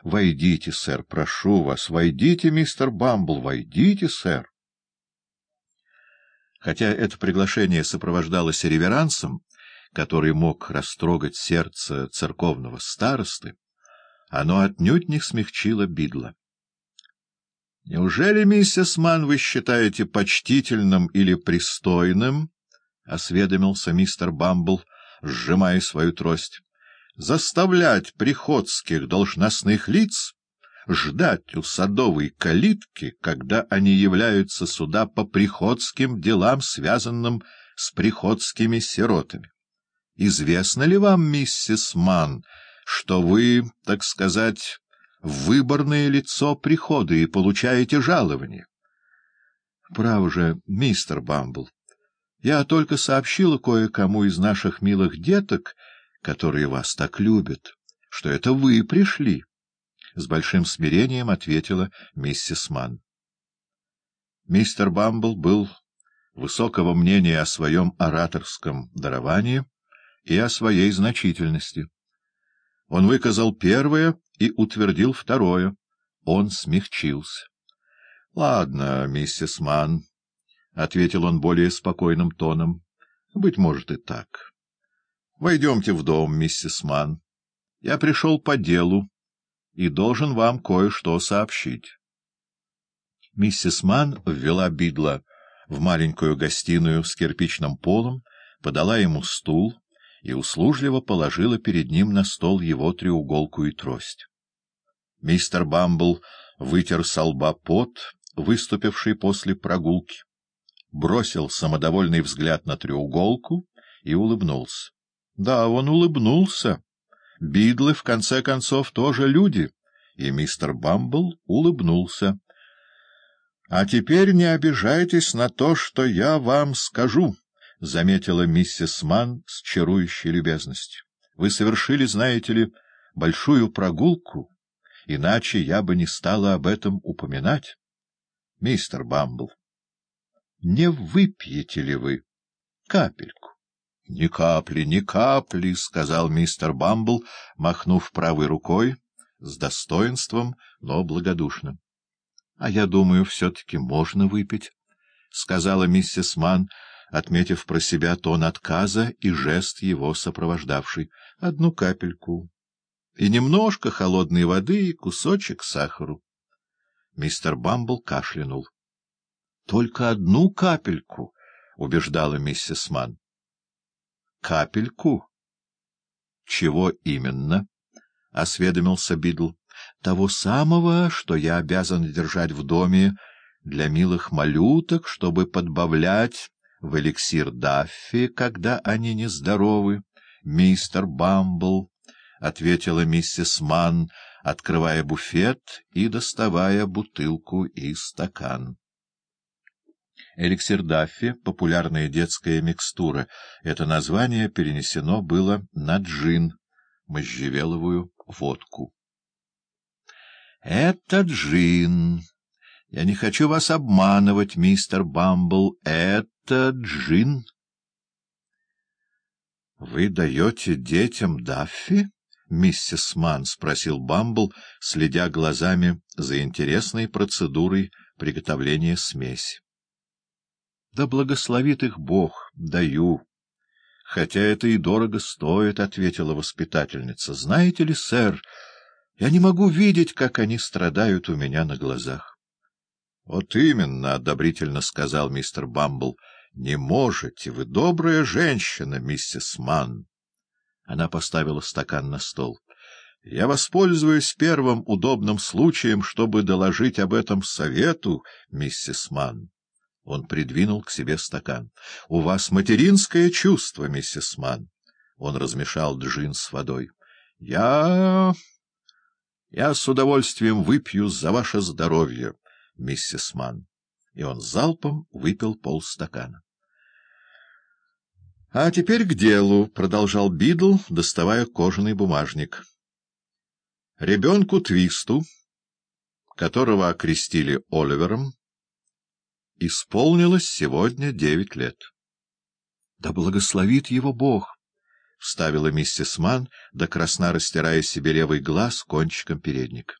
— Войдите, сэр, прошу вас, войдите, мистер Бамбл, войдите, сэр. Хотя это приглашение сопровождалось реверансом, который мог растрогать сердце церковного старосты, оно отнюдь не смягчило Бидла. — Неужели, миссис Ман, вы считаете почтительным или пристойным, — осведомился мистер Бамбл, сжимая свою трость, — заставлять приходских должностных лиц ждать у садовой калитки, когда они являются сюда по приходским делам, связанным с приходскими сиротами? Известно ли вам, миссис Ман, что вы, так сказать, выборное лицо прихода и получаете жалование? — Право же, мистер Бамбл, я только сообщила кое-кому из наших милых деток, которые вас так любят, что это вы пришли. — с большим смирением ответила миссис Ман. Мистер Бамбл был высокого мнения о своем ораторском даровании и о своей значительности. Он выказал первое и утвердил второе. Он смягчился. — Ладно, миссис Ман, — ответил он более спокойным тоном. — Быть может и так. — Войдемте в дом, миссис Ман. Я пришел по делу и должен вам кое-что сообщить. Миссис Ман ввела Бидла в маленькую гостиную с кирпичным полом, подала ему стул и услужливо положила перед ним на стол его треуголку и трость. Мистер Бамбл вытер со лба пот, выступивший после прогулки, бросил самодовольный взгляд на треуголку и улыбнулся. Да, он улыбнулся. Бидлы, в конце концов, тоже люди, и мистер Бамбл улыбнулся. — А теперь не обижайтесь на то, что я вам скажу, — заметила миссис Ман с чарующей любезностью. — Вы совершили, знаете ли, большую прогулку, иначе я бы не стала об этом упоминать. Мистер Бамбл, не выпьете ли вы капельку? — Ни капли, ни капли, — сказал мистер Бамбл, махнув правой рукой, с достоинством, но благодушным. — А я думаю, все-таки можно выпить, — сказала миссис Ман, отметив про себя тон отказа и жест его сопровождавший. — Одну капельку. И немножко холодной воды и кусочек сахару. Мистер Бамбл кашлянул. — Только одну капельку, — убеждала миссис Манн. — Капельку? — Чего именно? — осведомился Бидл. — Того самого, что я обязан держать в доме для милых малюток, чтобы подбавлять в эликсир Даффи, когда они нездоровы. — Мистер Бамбл, — ответила миссис Манн, открывая буфет и доставая бутылку и стакан. Эликсир Даффи — популярная детская микстура. Это название перенесено было на джин, можжевеловую водку. — Это джин. Я не хочу вас обманывать, мистер Бамбл. Это джин. — Вы даете детям Даффи? — миссис Ман спросил Бамбл, следя глазами за интересной процедурой приготовления смеси. — Да благословит их Бог, даю. — Хотя это и дорого стоит, — ответила воспитательница. — Знаете ли, сэр, я не могу видеть, как они страдают у меня на глазах. — Вот именно, — одобрительно сказал мистер Бамбл, — не можете, вы добрая женщина, миссис Манн. Она поставила стакан на стол. — Я воспользуюсь первым удобным случаем, чтобы доложить об этом совету, миссис Манн. Он придвинул к себе стакан. — У вас материнское чувство, миссис Ман. Он размешал джин с водой. — Я... я с удовольствием выпью за ваше здоровье, миссис Ман. И он залпом выпил полстакана. — А теперь к делу, — продолжал Бидл, доставая кожаный бумажник. — Ребенку Твисту, которого окрестили Оливером, исполнилось сегодня девять лет. — Да благословит его Бог! — вставила миссис Ман, до красна растирая себе левый глаз кончиком передника.